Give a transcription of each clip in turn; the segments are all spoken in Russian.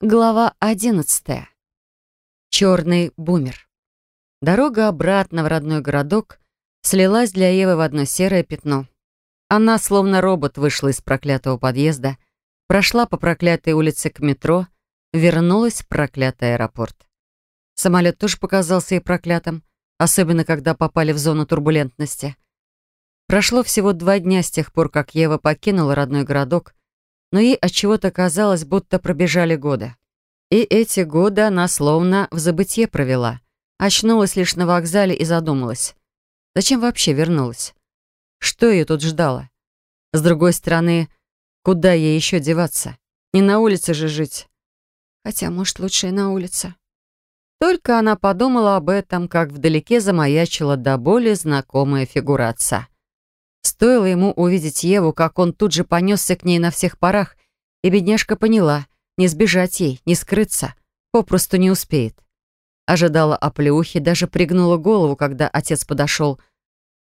Глава одиннадцатая. Черный бумер. Дорога обратно в родной городок слилась для Евы в одно серое пятно. Она, словно робот, вышла из проклятого подъезда, прошла по проклятой улице к метро, вернулась в проклятый аэропорт. Самолет тоже показался ей проклятым, особенно когда попали в зону турбулентности. Прошло всего два дня с тех пор, как Ева покинула родной городок, но ей отчего-то казалось, будто пробежали годы. И эти годы она словно в забытье провела. Очнулась лишь на вокзале и задумалась. Зачем вообще вернулась? Что ее тут ждало? С другой стороны, куда ей еще деваться? Не на улице же жить. Хотя, может, лучше и на улице. Только она подумала об этом, как вдалеке замаячила до боли знакомая фигура отца. Стоило ему увидеть Еву, как он тут же понесся к ней на всех парах, и бедняжка поняла, не сбежать ей, не скрыться, попросту не успеет. Ожидала оплеухи, даже пригнула голову, когда отец подошел,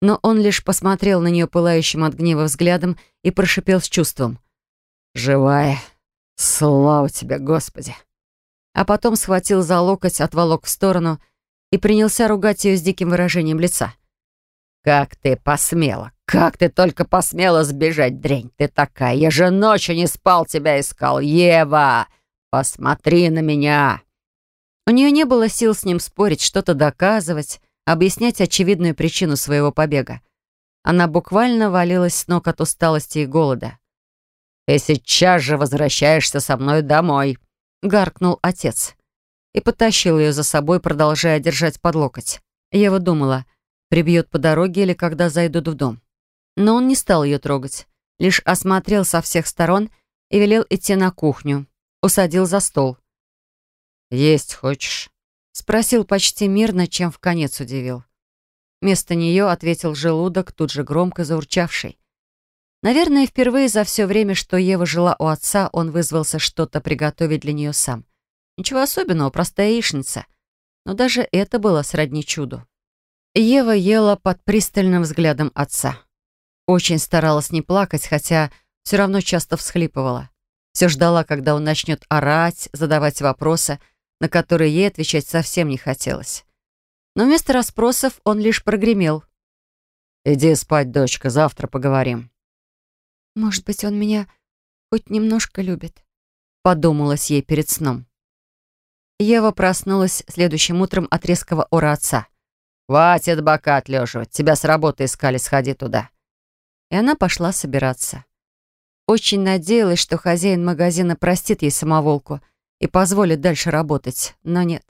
но он лишь посмотрел на нее пылающим от гнева взглядом и прошипел с чувством. «Живая! Слава тебе, Господи!» А потом схватил за локоть, отволок в сторону и принялся ругать ее с диким выражением лица. «Как ты посмела! Как ты только посмела сбежать, дрянь ты такая! Я же ночью не спал, тебя искал! Ева! Посмотри на меня!» У нее не было сил с ним спорить, что-то доказывать, объяснять очевидную причину своего побега. Она буквально валилась с ног от усталости и голода. «Ты сейчас же возвращаешься со мной домой», — гаркнул отец. И потащил ее за собой, продолжая держать под локоть. Ева думала — Прибьет по дороге или когда зайдут в дом. Но он не стал ее трогать, лишь осмотрел со всех сторон и велел идти на кухню. Усадил за стол. «Есть хочешь?» Спросил почти мирно, чем в конец удивил. Вместо нее ответил желудок, тут же громко заурчавший. Наверное, впервые за все время, что Ева жила у отца, он вызвался что-то приготовить для нее сам. Ничего особенного, простая яичница. Но даже это было сродни чуду. Ева ела под пристальным взглядом отца. Очень старалась не плакать, хотя все равно часто всхлипывала. Все ждала, когда он начнет орать, задавать вопросы, на которые ей отвечать совсем не хотелось. Но вместо расспросов он лишь прогремел. «Иди спать, дочка, завтра поговорим». «Может быть, он меня хоть немножко любит», — подумалась ей перед сном. Ева проснулась следующим утром от резкого ора отца. «Хватит бока отлеживать. Тебя с работы искали, сходи туда». И она пошла собираться. Очень надеялась, что хозяин магазина простит ей самоволку и позволит дальше работать, но нет.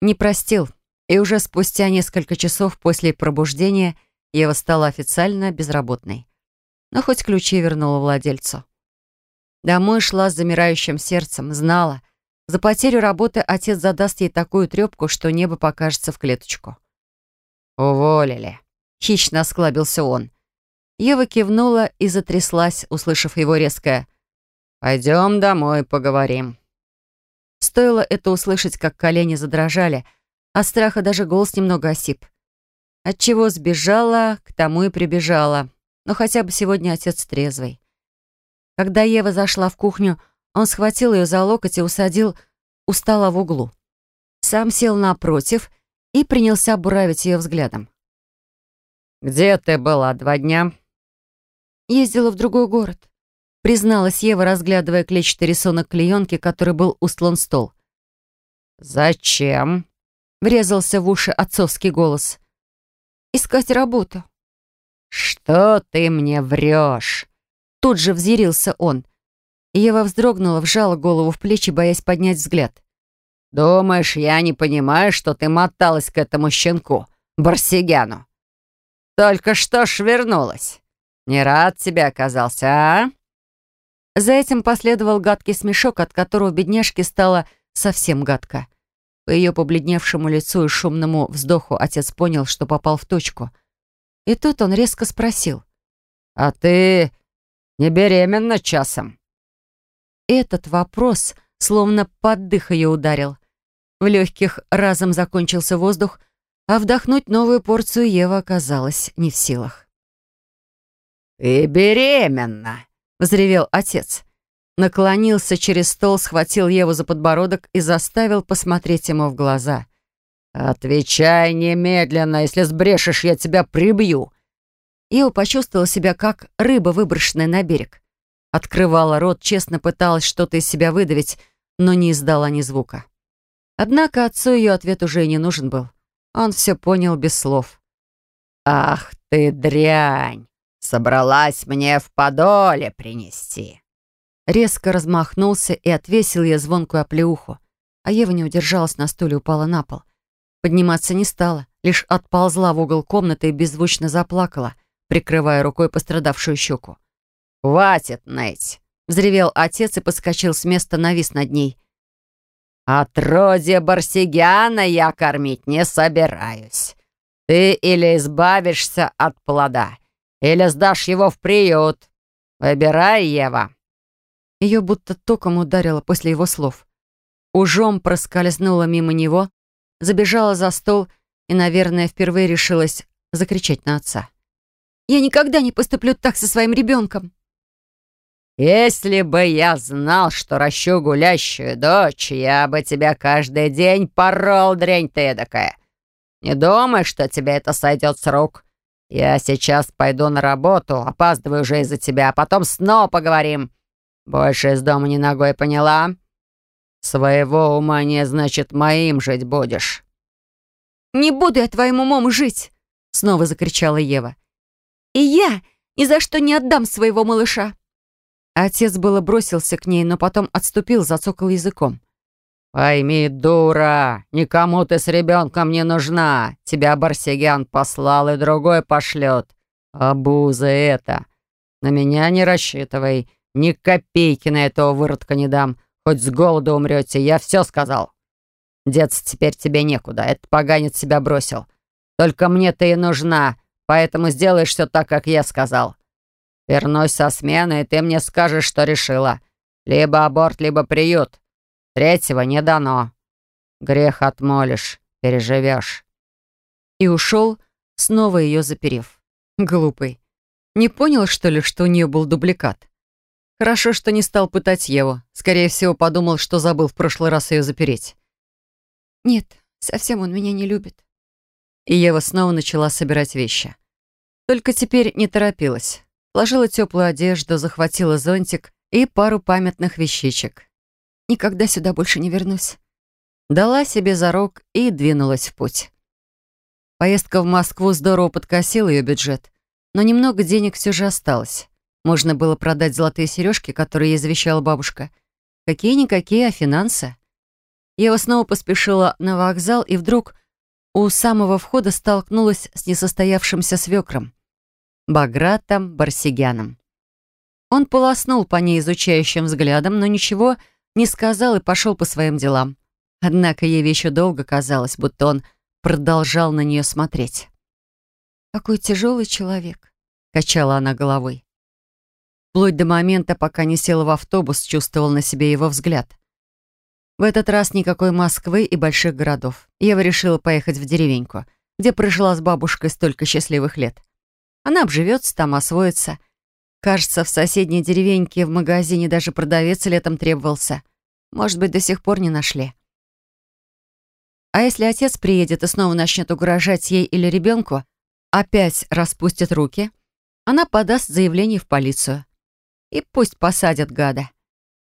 Не простил, и уже спустя несколько часов после пробуждения Ева стала официально безработной. Но хоть ключи вернула владельцу. Домой шла с замирающим сердцем, знала. За потерю работы отец задаст ей такую трепку, что небо покажется в клеточку. «Уволили», — хищно осклабился он. Ева кивнула и затряслась, услышав его резкое «Пойдем домой, поговорим». Стоило это услышать, как колени задрожали, а страха даже голос немного осип. Отчего сбежала, к тому и прибежала. Но хотя бы сегодня отец трезвый. Когда Ева зашла в кухню, он схватил ее за локоть и усадил у стола в углу. Сам сел напротив и принялся буравить ее взглядом. «Где ты была два дня?» «Ездила в другой город», — призналась Ева, разглядывая клетчатый рисунок клеенки, который был устлан стол. «Зачем?» — врезался в уши отцовский голос. «Искать работу». «Что ты мне врешь?» Тут же взъярился он. Ева вздрогнула, вжала голову в плечи, боясь поднять взгляд. «Думаешь, я не понимаю, что ты моталась к этому щенку, Барсигяну? Только что ж вернулась. Не рад тебе оказался, а?» За этим последовал гадкий смешок, от которого бедняжке стало совсем гадко. По ее побледневшему лицу и шумному вздоху отец понял, что попал в точку. И тут он резко спросил. «А ты не беременна часом?» Этот вопрос словно под дых ее ударил. В легких разом закончился воздух, а вдохнуть новую порцию Ева оказалась не в силах. «Ты беременна!» — взревел отец. наклонился через стол, схватил Еву за подбородок и заставил посмотреть ему в глаза. «Отвечай немедленно, если сбрешешь, я тебя прибью!» Ева почувствовала себя как рыба, выброшенная на берег. Открывала рот, честно пыталась что-то из себя выдавить, но не издала ни звука. Однако отцу ее ответ уже и не нужен был. Он все понял без слов. «Ах ты дрянь! Собралась мне в подоле принести!» Резко размахнулся и отвесил ей звонкую оплеуху, а Ева не удержалась на стуле, упала на пол. Подниматься не стала, лишь отползла в угол комнаты и беззвучно заплакала, прикрывая рукой пострадавшую щеку. «Хватит, Нэть!» — взревел отец и подскочил с места, навис над ней. «Отродье Барсигяна я кормить не собираюсь. Ты или избавишься от плода, или сдашь его в приют. Выбирай, Ева». Ее будто током ударило после его слов. Ужом проскользнула мимо него, забежала за стол и, наверное, впервые решилась закричать на отца. «Я никогда не поступлю так со своим ребенком!» «Если бы я знал, что ращу гулящую дочь, я бы тебя каждый день порол, дрянь ты эдакая. Не думай, что тебе это сойдет с рук. Я сейчас пойду на работу, опаздываю уже из-за тебя, а потом снова поговорим. Больше из дома ни ногой, поняла? Своего ума не значит моим жить будешь». «Не буду я твоим умом жить!» — снова закричала Ева. «И я ни за что не отдам своего малыша!» Отец было бросился к ней, но потом отступил, зацокал языком. «Пойми, дура, никому ты с ребенком не нужна. Тебя Барсигян послал и другой пошлет. Абуза это. На меня не рассчитывай. Ни копейки на этого выродка не дам. Хоть с голоду умрете, я все сказал. Деться теперь тебе некуда. Этот поганец себя бросил. Только мне ты и нужна, поэтому сделаешь все так, как я сказал. Вернусь со смены, и ты мне скажешь, что решила. Либо аборт, либо приют. Третьего не дано. Грех отмолишь, переживешь». И ушел, снова ее заперев. Глупый. Не понял, что ли, что у нее был дубликат? Хорошо, что не стал пытать Еву. Скорее всего, подумал, что забыл в прошлый раз ее запереть. «Нет, совсем он меня не любит». И Ева снова начала собирать вещи. Только теперь не торопилась. Ложила теплую одежду, захватила зонтик и пару памятных вещичек. Никогда сюда больше не вернусь. Дала себе зарок и двинулась в путь. Поездка в Москву здорово подкосила ее бюджет, но немного денег все же осталось. Можно было продать золотые сережки, которые ей завещала бабушка. Какие-никакие, а финансы. Я снова поспешила на вокзал и вдруг у самого входа столкнулась с несостоявшимся свекром. Багратом Барсигяном. Он полоснул по ней изучающим взглядом, но ничего не сказал и пошел по своим делам. Однако ей еще долго казалось, будто он продолжал на нее смотреть. «Какой тяжелый человек», — качала она головой. Вплоть до момента, пока не села в автобус, чувствовал на себе его взгляд. В этот раз никакой Москвы и больших городов. Ева решила поехать в деревеньку, где прожила с бабушкой столько счастливых лет. Она обживется там, освоится. Кажется, в соседней деревеньке в магазине даже продавец летом требовался. Может быть, до сих пор не нашли. А если отец приедет и снова начнет угрожать ей или ребенку, опять распустит руки, она подаст заявление в полицию. И пусть посадят гада.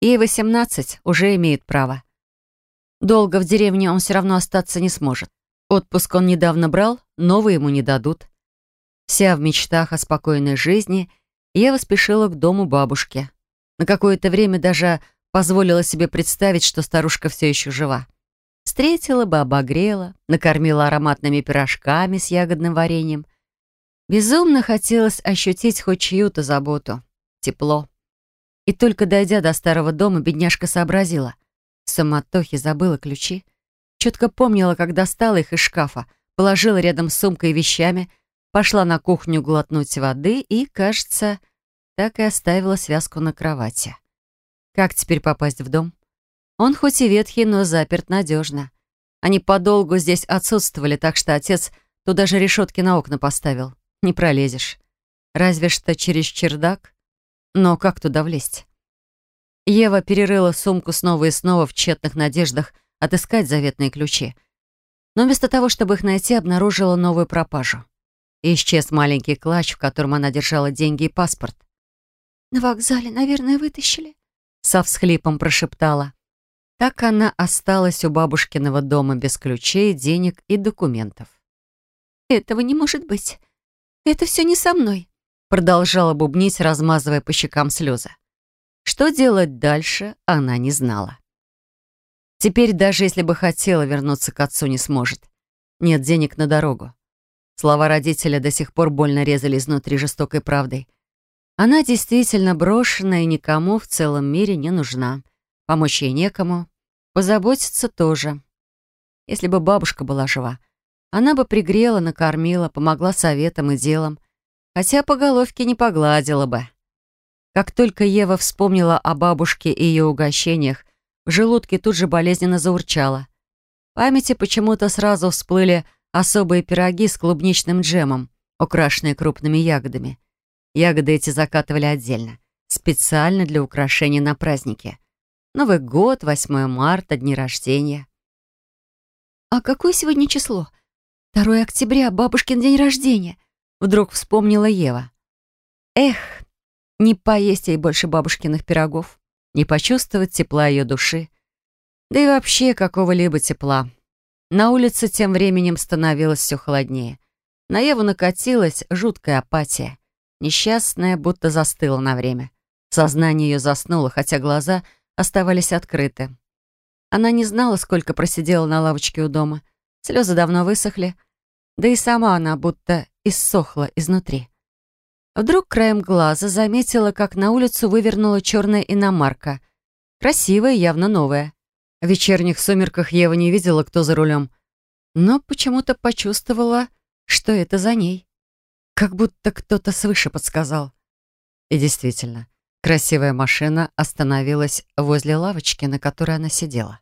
Ей 18, уже имеет право. Долго в деревне он все равно остаться не сможет. Отпуск он недавно брал, новый ему не дадут. Вся в мечтах о спокойной жизни, Ева спешила к дому бабушки. На какое-то время даже позволила себе представить, что старушка все еще жива. Встретила бы, обогрела, накормила ароматными пирожками с ягодным вареньем. Безумно хотелось ощутить хоть чью-то заботу, тепло. И только дойдя до старого дома, бедняжка сообразила. В самотохе забыла ключи. Четко помнила, как достала их из шкафа, положила рядом с сумкой и вещами — Пошла на кухню глотнуть воды и, кажется, так и оставила связку на кровати. Как теперь попасть в дом? Он хоть и ветхий, но заперт надежно. Они подолгу здесь отсутствовали, так что отец тут даже решетки на окна поставил. Не пролезешь. Разве что через чердак. Но как туда влезть? Ева перерыла сумку снова и снова в тщетных надеждах отыскать заветные ключи. Но вместо того, чтобы их найти, обнаружила новую пропажу. И исчез маленький клатч, в котором она держала деньги и паспорт. «На вокзале, наверное, вытащили», — со всхлипом прошептала. Так она осталась у бабушкиного дома без ключей, денег и документов. «Этого не может быть. Это все не со мной», — продолжала бубнить, размазывая по щекам слезы. Что делать дальше, она не знала. Теперь даже если бы хотела вернуться к отцу, не сможет. Нет денег на дорогу. Слова родителя до сих пор больно резали изнутри жестокой правдой. Она действительно брошена и никому в целом мире не нужна. Помочь ей некому, позаботиться тоже. Если бы бабушка была жива, она бы пригрела, накормила, помогла советом и делом, хотя по головке не погладила бы. Как только Ева вспомнила о бабушке и ее угощениях, в желудке тут же болезненно заурчало. В памяти почему-то сразу всплыли особые пироги с клубничным джемом, украшенные крупными ягодами. Ягоды эти закатывали отдельно, специально для украшения на празднике. Новый год, 8 марта, дни рождения. «А какое сегодня число? 2 октября, бабушкин день рождения», вдруг вспомнила Ева. Эх, не поесть ей больше бабушкиных пирогов, не почувствовать тепла ее души, да и вообще какого-либо тепла. На улице тем временем становилось все холоднее. На Еву накатилась жуткая апатия. Несчастная будто застыла на время. Сознание ее заснуло, хотя глаза оставались открыты. Она не знала, сколько просидела на лавочке у дома. Слезы давно высохли, да и сама она будто иссохла изнутри. Вдруг краем глаза заметила, как на улицу вывернула черная иномарка. Красивая, явно новая. В вечерних сумерках Ева не видела, кто за рулем, но почему-то почувствовала, что это за ней. Как будто кто-то свыше подсказал. И действительно, красивая машина остановилась возле лавочки, на которой она сидела.